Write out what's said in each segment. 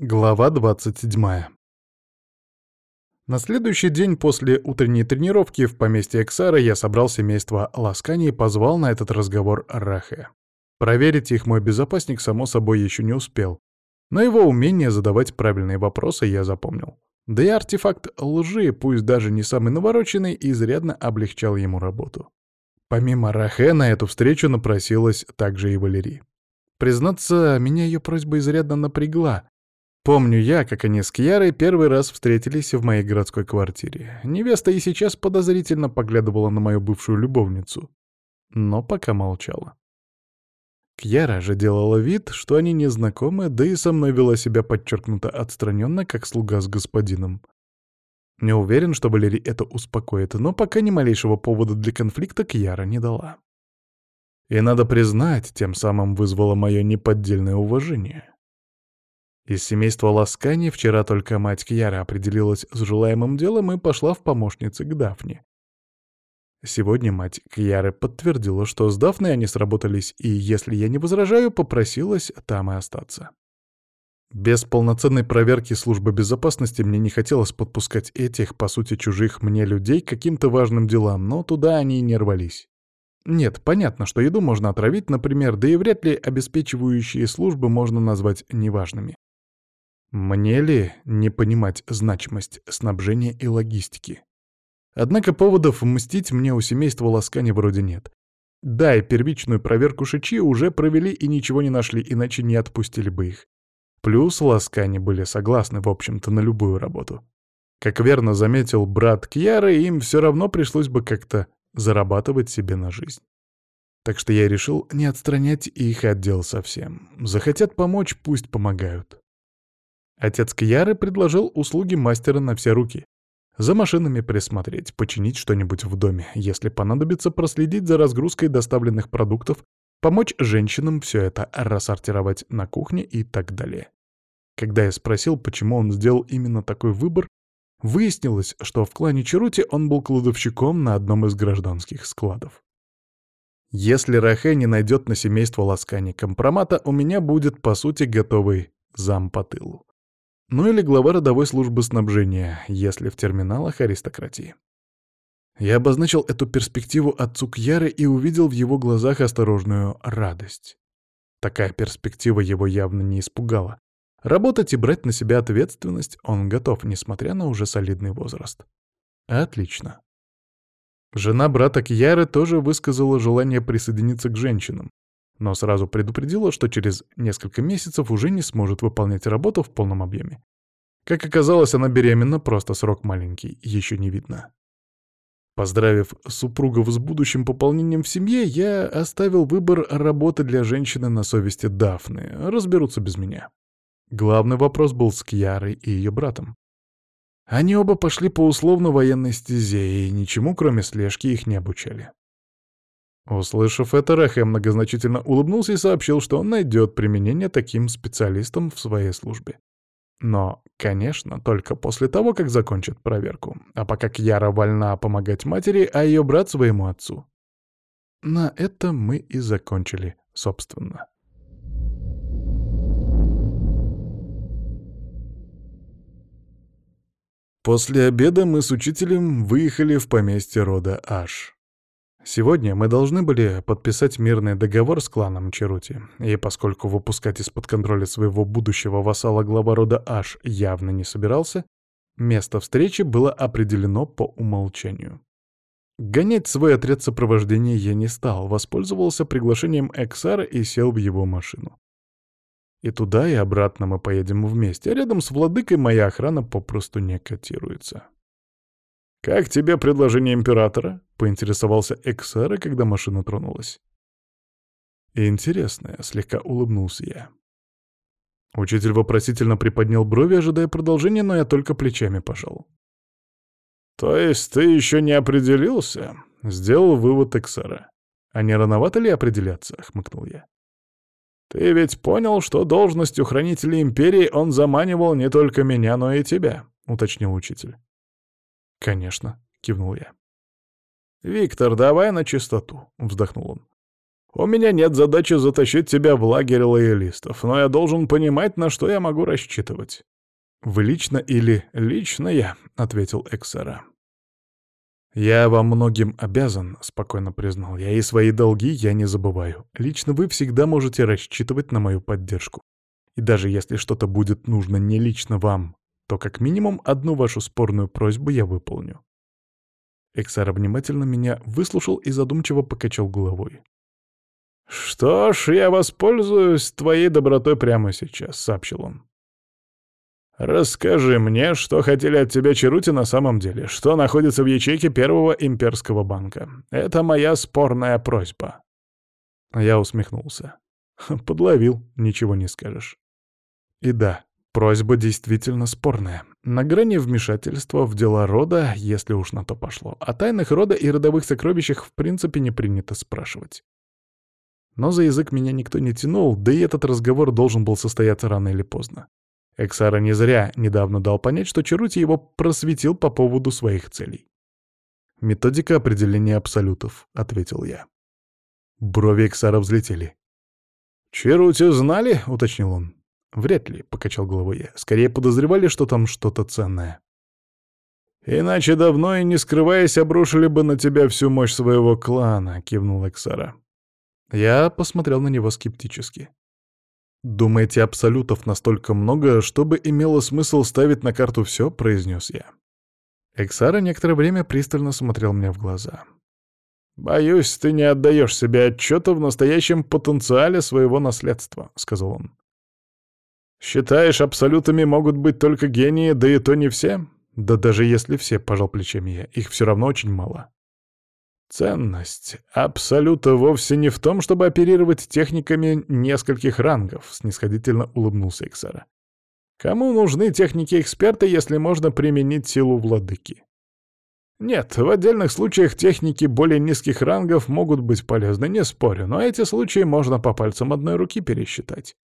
Глава 27. На следующий день после утренней тренировки в поместье Эксара я собрал семейство Ласкани и позвал на этот разговор Рахе. Проверить их мой безопасник, само собой, еще не успел. Но его умение задавать правильные вопросы я запомнил. Да и артефакт лжи, пусть даже не самый навороченный, изрядно облегчал ему работу. Помимо Рахе на эту встречу напросилась также и Валерий. Признаться, меня ее просьба изрядно напрягла, Помню я, как они с Кьярой первый раз встретились в моей городской квартире. Невеста и сейчас подозрительно поглядывала на мою бывшую любовницу, но пока молчала. Кьяра же делала вид, что они не знакомы, да и со мной вела себя подчеркнуто отстраненно, как слуга с господином. Не уверен, что Валерий это успокоит, но пока ни малейшего повода для конфликта Кьяра не дала. И надо признать, тем самым вызвало мое неподдельное уважение. Из семейства Ласкани вчера только мать Кьяра определилась с желаемым делом и пошла в помощницы к Дафне. Сегодня мать Кьяры подтвердила, что с Дафной они сработались, и, если я не возражаю, попросилась там и остаться. Без полноценной проверки службы безопасности мне не хотелось подпускать этих, по сути, чужих мне людей к каким-то важным делам, но туда они и не рвались. Нет, понятно, что еду можно отравить, например, да и вряд ли обеспечивающие службы можно назвать неважными. Мне ли не понимать значимость снабжения и логистики? Однако поводов мстить мне у семейства Ласкани вроде нет. Да, и первичную проверку Шичи уже провели и ничего не нашли, иначе не отпустили бы их. Плюс Ласкани были согласны, в общем-то, на любую работу. Как верно заметил брат Кьяры, им все равно пришлось бы как-то зарабатывать себе на жизнь. Так что я решил не отстранять их отдел совсем. Захотят помочь, пусть помогают. Отец Кьяры предложил услуги мастера на все руки. За машинами присмотреть, починить что-нибудь в доме, если понадобится проследить за разгрузкой доставленных продуктов, помочь женщинам все это рассортировать на кухне и так далее. Когда я спросил, почему он сделал именно такой выбор, выяснилось, что в клане Чарути он был кладовщиком на одном из гражданских складов. Если Рахе не найдет на семейство Ласкани компромата, у меня будет, по сути, готовый зам по тылу ну или глава родовой службы снабжения, если в терминалах аристократии. Я обозначил эту перспективу отцу Кьяры и увидел в его глазах осторожную радость. Такая перспектива его явно не испугала. Работать и брать на себя ответственность он готов, несмотря на уже солидный возраст. Отлично. Жена брата Кьяры тоже высказала желание присоединиться к женщинам, но сразу предупредила, что через несколько месяцев уже не сможет выполнять работу в полном объеме. Как оказалось, она беременна, просто срок маленький, еще не видно. Поздравив супругов с будущим пополнением в семье, я оставил выбор работы для женщины на совести Дафны, разберутся без меня. Главный вопрос был с Кьярой и ее братом. Они оба пошли по условно-военной стезе, и ничему, кроме слежки, их не обучали. Услышав это, Рэхэм многозначительно улыбнулся и сообщил, что он найдет применение таким специалистам в своей службе. Но, конечно, только после того, как закончат проверку. А пока Кьяра вольна помогать матери, а ее брат своему отцу. На это мы и закончили, собственно. После обеда мы с учителем выехали в поместье рода Аш. Сегодня мы должны были подписать мирный договор с кланом Черути, и поскольку выпускать из-под контроля своего будущего вассала глава рода Аш явно не собирался, место встречи было определено по умолчанию. Гонять свой отряд сопровождения я не стал, воспользовался приглашением Эксара и сел в его машину. И туда, и обратно мы поедем вместе, а рядом с владыкой моя охрана попросту не котируется. «Как тебе предложение императора?» — поинтересовался Эксара, когда машина тронулась. «Интересное», — слегка улыбнулся я. Учитель вопросительно приподнял брови, ожидая продолжения, но я только плечами пожал. «То есть ты еще не определился?» — сделал вывод Эксара. «А не рановато ли определяться?» — хмыкнул я. «Ты ведь понял, что должностью хранителя Империи он заманивал не только меня, но и тебя», — уточнил учитель. «Конечно», — кивнул я. «Виктор, давай на чистоту», — вздохнул он. У меня нет задачи затащить тебя в лагерь лоялистов, но я должен понимать, на что я могу рассчитывать». «Вы лично или лично я?» — ответил Эксера. «Я вам многим обязан», — спокойно признал я, — «и свои долги я не забываю. Лично вы всегда можете рассчитывать на мою поддержку. И даже если что-то будет нужно не лично вам, то как минимум одну вашу спорную просьбу я выполню». Эксар внимательно меня выслушал и задумчиво покачал головой. «Что ж, я воспользуюсь твоей добротой прямо сейчас», — сообщил он. «Расскажи мне, что хотели от тебя Черути на самом деле, что находится в ячейке Первого имперского банка. Это моя спорная просьба». Я усмехнулся. Подловил, ничего не скажешь. И да, просьба действительно спорная. На грани вмешательства в дела рода, если уж на то пошло. О тайнах рода и родовых сокровищах в принципе не принято спрашивать. Но за язык меня никто не тянул, да и этот разговор должен был состояться рано или поздно. Эксара не зря недавно дал понять, что Черути его просветил по поводу своих целей. «Методика определения абсолютов», — ответил я. Брови Эксара взлетели. «Черути знали?» — уточнил он. «Вряд ли», — покачал головой я. «Скорее подозревали, что там что-то ценное». «Иначе давно и не скрываясь обрушили бы на тебя всю мощь своего клана», — кивнул Эксара. Я посмотрел на него скептически. «Думаете, абсолютов настолько много, чтобы имело смысл ставить на карту все?» — произнес я. Эксара некоторое время пристально смотрел мне в глаза. «Боюсь, ты не отдаешь себе отчета в настоящем потенциале своего наследства», — сказал он. «Считаешь, абсолютами могут быть только гении, да и то не все?» «Да даже если все», — пожал плечами я, — «их все равно очень мало». Ценность абсолюта вовсе не в том, чтобы оперировать техниками нескольких рангов, снисходительно улыбнулся Иксара. Кому нужны техники-эксперта, если можно применить силу владыки? Нет, в отдельных случаях техники более низких рангов могут быть полезны, не спорю, но эти случаи можно по пальцам одной руки пересчитать.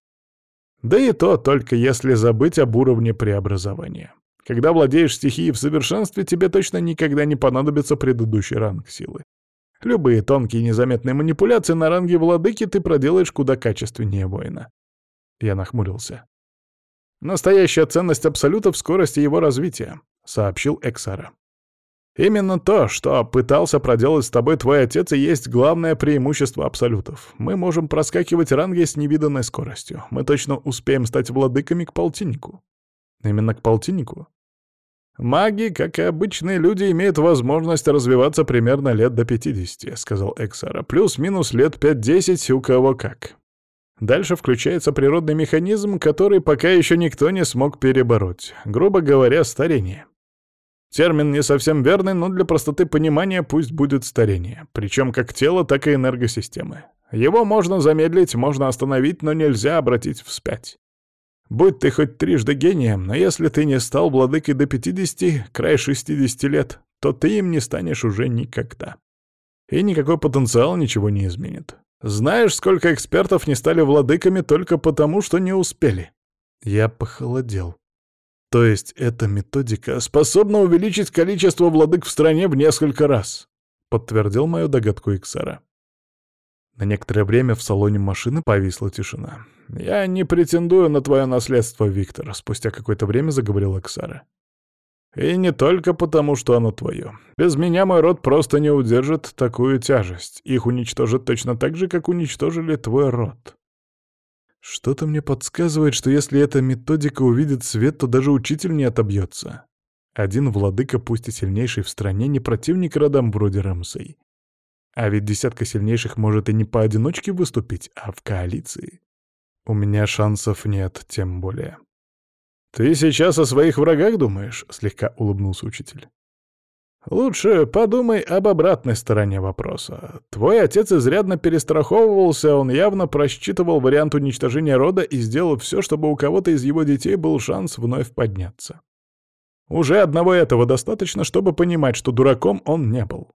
Да и то только если забыть об уровне преобразования. Когда владеешь стихией в совершенстве, тебе точно никогда не понадобится предыдущий ранг силы. Любые тонкие незаметные манипуляции на ранге владыки ты проделаешь куда качественнее воина. Я нахмурился. Настоящая ценность Абсолюта в скорости его развития, сообщил Эксара. Именно то, что пытался проделать с тобой твой отец, и есть главное преимущество Абсолютов. Мы можем проскакивать ранги с невиданной скоростью. Мы точно успеем стать владыками к полтиннику. Именно к полтиннику? «Маги, как и обычные люди, имеют возможность развиваться примерно лет до 50», — сказал Эксара. «Плюс-минус лет 5-10 у кого как. Дальше включается природный механизм, который пока еще никто не смог перебороть. Грубо говоря, старение. Термин не совсем верный, но для простоты понимания пусть будет старение. Причем как тело, так и энергосистемы. Его можно замедлить, можно остановить, но нельзя обратить вспять. Будь ты хоть трижды гением, но если ты не стал владыкой до 50, край 60 лет, то ты им не станешь уже никогда. И никакой потенциал ничего не изменит. Знаешь, сколько экспертов не стали владыками только потому, что не успели? Я похолодел. То есть эта методика способна увеличить количество владык в стране в несколько раз, подтвердил мою догадку Иксара. На некоторое время в салоне машины повисла тишина. «Я не претендую на твое наследство, Виктор», — спустя какое-то время заговорил Оксара. «И не только потому, что оно твое. Без меня мой род просто не удержит такую тяжесть. Их уничтожат точно так же, как уничтожили твой род». Что-то мне подсказывает, что если эта методика увидит свет, то даже учитель не отобьется. Один владыка, пусть и сильнейший в стране, не противник родам вроде Рамсей. А ведь десятка сильнейших может и не поодиночке выступить, а в коалиции. У меня шансов нет, тем более. «Ты сейчас о своих врагах думаешь?» — слегка улыбнулся учитель. «Лучше подумай об обратной стороне вопроса. Твой отец изрядно перестраховывался, он явно просчитывал вариант уничтожения рода и сделал все, чтобы у кого-то из его детей был шанс вновь подняться. Уже одного этого достаточно, чтобы понимать, что дураком он не был.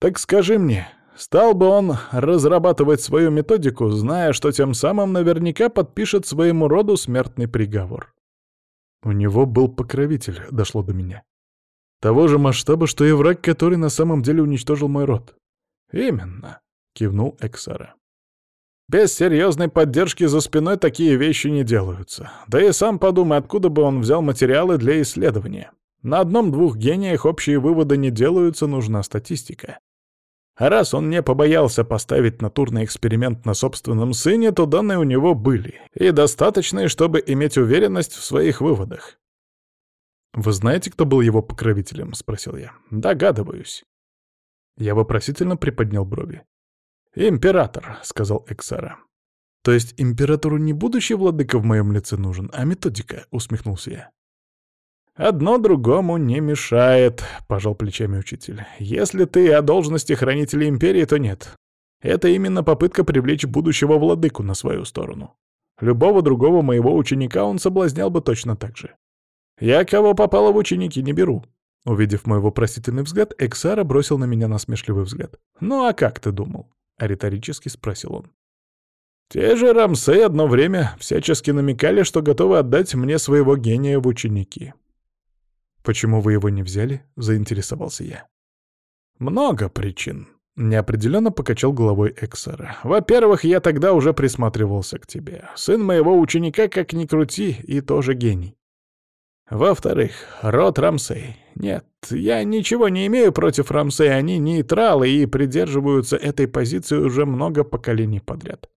Так скажи мне, стал бы он разрабатывать свою методику, зная, что тем самым наверняка подпишет своему роду смертный приговор? У него был покровитель, дошло до меня. Того же масштаба, что и враг, который на самом деле уничтожил мой род. «Именно», — кивнул Эксара. Без серьезной поддержки за спиной такие вещи не делаются. Да и сам подумай, откуда бы он взял материалы для исследования. На одном-двух гениях общие выводы не делаются, нужна статистика. А раз он не побоялся поставить натурный эксперимент на собственном сыне, то данные у него были, и достаточные, чтобы иметь уверенность в своих выводах. «Вы знаете, кто был его покровителем?» — спросил я. «Догадываюсь». Я вопросительно приподнял брови. «Император», — сказал Эксара. «То есть императору не будущий владыка в моем лице нужен, а методика?» — усмехнулся я. «Одно другому не мешает», — пожал плечами учитель. «Если ты о должности хранителя империи, то нет. Это именно попытка привлечь будущего владыку на свою сторону. Любого другого моего ученика он соблазнял бы точно так же. Я кого попало в ученики не беру». Увидев мой вопросительный взгляд, Эксара бросил на меня насмешливый взгляд. «Ну а как ты думал?» — риторически спросил он. Те же Рамсей одно время всячески намекали, что готовы отдать мне своего гения в ученики. «Почему вы его не взяли?» — заинтересовался я. «Много причин», — неопределенно покачал головой Эксера. «Во-первых, я тогда уже присматривался к тебе. Сын моего ученика, как ни крути, и тоже гений. Во-вторых, род Рамсей. Нет, я ничего не имею против Рамсей, они нейтралы и придерживаются этой позиции уже много поколений подряд.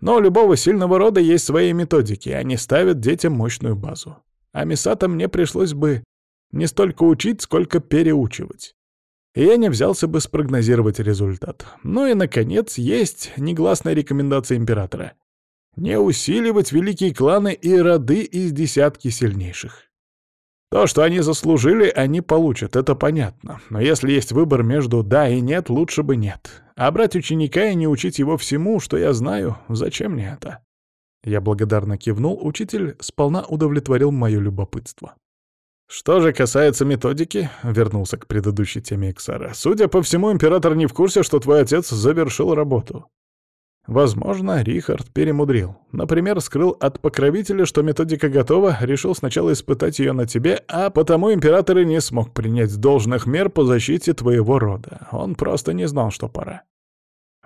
Но у любого сильного рода есть свои методики, они ставят детям мощную базу. А Мисата мне пришлось бы не столько учить, сколько переучивать. И я не взялся бы спрогнозировать результат. Ну и, наконец, есть негласная рекомендация императора. Не усиливать великие кланы и роды из десятки сильнейших. То, что они заслужили, они получат, это понятно. Но если есть выбор между «да» и «нет», лучше бы «нет». А брать ученика и не учить его всему, что я знаю, зачем мне это? Я благодарно кивнул, учитель сполна удовлетворил мое любопытство. Что же касается методики, вернулся к предыдущей теме Иксара. Судя по всему, император не в курсе, что твой отец завершил работу. Возможно, Рихард перемудрил. Например, скрыл от покровителя, что методика готова, решил сначала испытать ее на тебе, а потому император и не смог принять должных мер по защите твоего рода. Он просто не знал, что пора.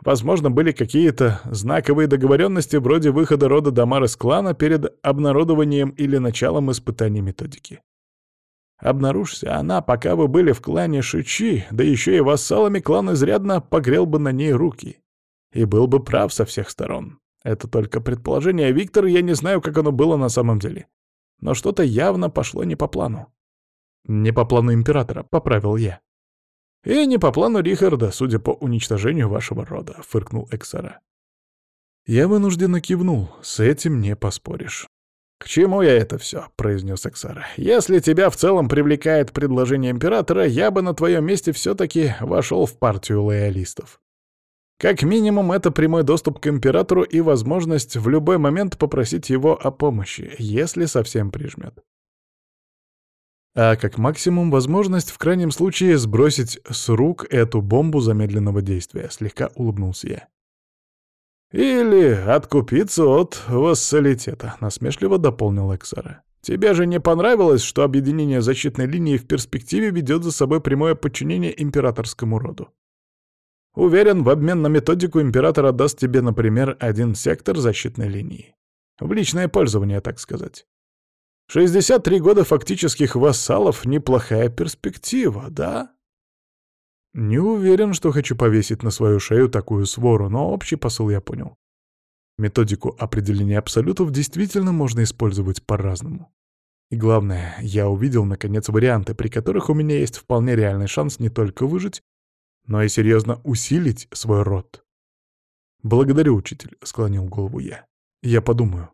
Возможно, были какие-то знаковые договоренности вроде выхода рода Дамар из клана перед обнародованием или началом испытаний методики. Обнаружься она, пока вы были в клане Шичи, да еще и вассалами клан изрядно погрел бы на ней руки. И был бы прав со всех сторон. Это только предположение, Виктор, я не знаю, как оно было на самом деле. Но что-то явно пошло не по плану. «Не по плану императора», — поправил я. «И не по плану Рихарда, судя по уничтожению вашего рода», — фыркнул Эксера. Я вынужденно кивнул, с этим не поспоришь. «К чему я это все?» — произнес Эксара. «Если тебя в целом привлекает предложение императора, я бы на твоем месте все-таки вошел в партию лоялистов. Как минимум, это прямой доступ к императору и возможность в любой момент попросить его о помощи, если совсем прижмет. А как максимум, возможность в крайнем случае сбросить с рук эту бомбу замедленного действия, слегка улыбнулся я. «Или откупиться от вассалитета», — насмешливо дополнил Эксара. «Тебе же не понравилось, что объединение защитной линии в перспективе ведет за собой прямое подчинение императорскому роду? Уверен, в обмен на методику император отдаст тебе, например, один сектор защитной линии. В личное пользование, так сказать. 63 года фактических вассалов — неплохая перспектива, да?» Не уверен, что хочу повесить на свою шею такую свору, но общий посыл я понял. Методику определения абсолютов действительно можно использовать по-разному. И главное, я увидел, наконец, варианты, при которых у меня есть вполне реальный шанс не только выжить, но и серьезно усилить свой род. «Благодарю, учитель», — склонил голову я. «Я подумаю».